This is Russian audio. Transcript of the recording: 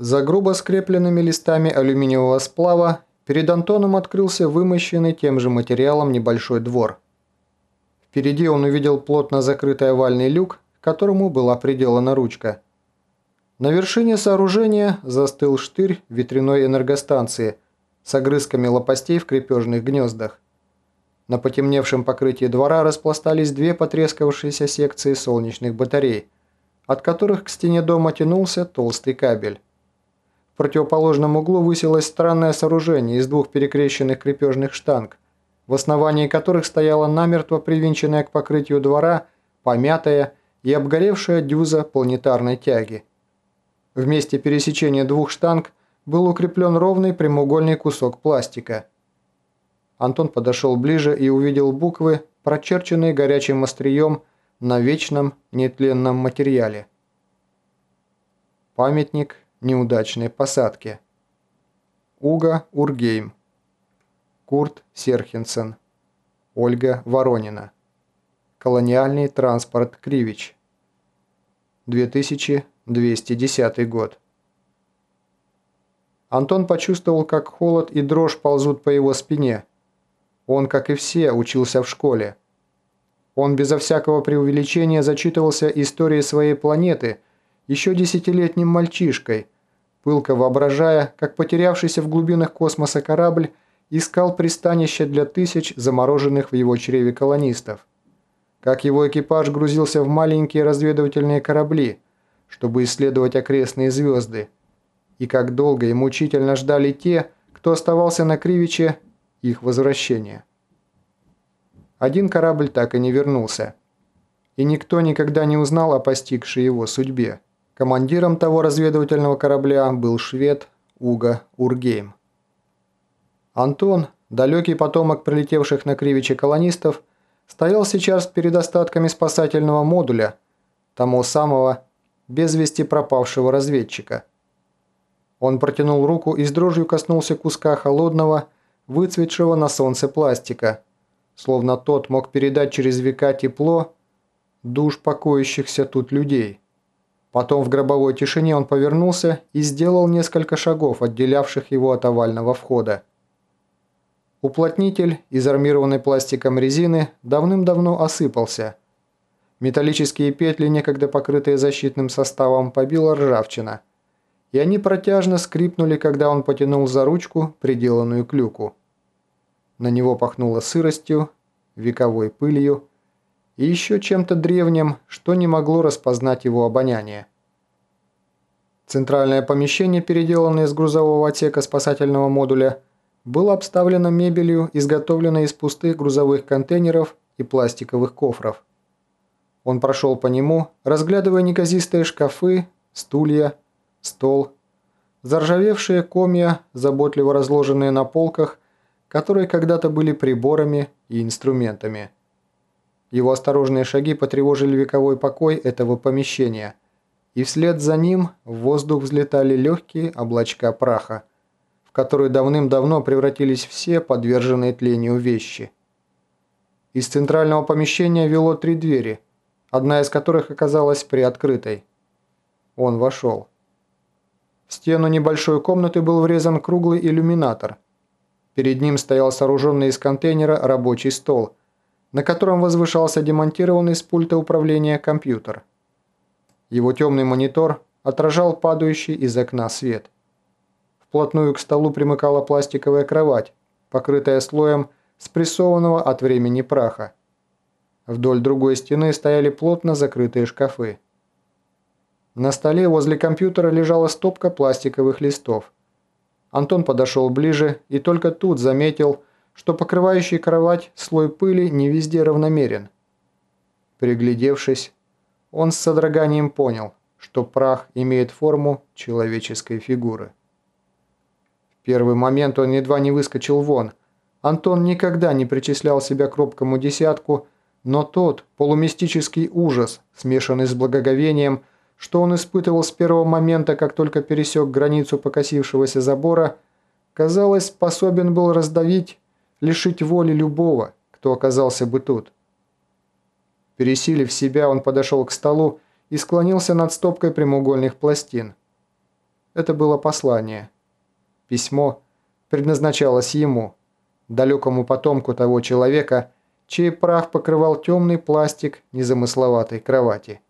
За грубо скрепленными листами алюминиевого сплава перед Антоном открылся вымощенный тем же материалом небольшой двор. Впереди он увидел плотно закрытый овальный люк, к которому была приделана ручка. На вершине сооружения застыл штырь ветряной энергостанции с огрызками лопастей в крепежных гнездах. На потемневшем покрытии двора распластались две потрескавшиеся секции солнечных батарей, от которых к стене дома тянулся толстый кабель противоположном углу высилось странное сооружение из двух перекрещенных крепежных штанг, в основании которых стояла намертво привинченная к покрытию двора помятая и обгоревшая дюза планетарной тяги. В месте пересечения двух штанг был укреплен ровный прямоугольный кусок пластика. Антон подошел ближе и увидел буквы, прочерченные горячим острием на вечном нетленном материале. Памятник неудачной посадки. Уга Ургейм. Курт Серхинсен. Ольга Воронина. Колониальный транспорт Кривич. 2210 год. Антон почувствовал, как холод и дрожь ползут по его спине. Он, как и все, учился в школе. Он безо всякого преувеличения зачитывался историей своей планеты – еще десятилетним мальчишкой, пылко воображая, как потерявшийся в глубинах космоса корабль искал пристанище для тысяч замороженных в его чреве колонистов, как его экипаж грузился в маленькие разведывательные корабли, чтобы исследовать окрестные звезды, и как долго и мучительно ждали те, кто оставался на Кривиче, их возвращения. Один корабль так и не вернулся, и никто никогда не узнал о постигшей его судьбе. Командиром того разведывательного корабля был швед Уга Ургейм. Антон, далекий потомок прилетевших на Кривиче колонистов, стоял сейчас перед остатками спасательного модуля, тому самого без вести пропавшего разведчика. Он протянул руку и с дрожью коснулся куска холодного, выцветшего на солнце пластика, словно тот мог передать через века тепло душ покоящихся тут людей. Потом в гробовой тишине он повернулся и сделал несколько шагов, отделявших его от овального входа. Уплотнитель из армированной пластиком резины давным-давно осыпался. Металлические петли, некогда покрытые защитным составом, побила ржавчина. И они протяжно скрипнули, когда он потянул за ручку, приделанную к люку. На него пахнуло сыростью, вековой пылью и еще чем-то древним, что не могло распознать его обоняние. Центральное помещение, переделанное из грузового отсека спасательного модуля, было обставлено мебелью, изготовленной из пустых грузовых контейнеров и пластиковых кофров. Он прошел по нему, разглядывая неказистые шкафы, стулья, стол, заржавевшие комья, заботливо разложенные на полках, которые когда-то были приборами и инструментами. Его осторожные шаги потревожили вековой покой этого помещения, и вслед за ним в воздух взлетали легкие облачка праха, в которые давным-давно превратились все подверженные тлению вещи. Из центрального помещения вело три двери, одна из которых оказалась приоткрытой. Он вошел. В стену небольшой комнаты был врезан круглый иллюминатор. Перед ним стоял сооруженный из контейнера рабочий стол – на котором возвышался демонтированный с пульта управления компьютер. Его темный монитор отражал падающий из окна свет. Вплотную к столу примыкала пластиковая кровать, покрытая слоем спрессованного от времени праха. Вдоль другой стены стояли плотно закрытые шкафы. На столе возле компьютера лежала стопка пластиковых листов. Антон подошел ближе и только тут заметил, что покрывающий кровать слой пыли не везде равномерен. Приглядевшись, он с содроганием понял, что прах имеет форму человеческой фигуры. В первый момент он едва не выскочил вон. Антон никогда не причислял себя к робкому десятку, но тот полумистический ужас, смешанный с благоговением, что он испытывал с первого момента, как только пересек границу покосившегося забора, казалось, способен был раздавить лишить воли любого, кто оказался бы тут. Пересилив себя, он подошел к столу и склонился над стопкой прямоугольных пластин. Это было послание. Письмо предназначалось ему, далекому потомку того человека, чей прах покрывал темный пластик незамысловатой кровати.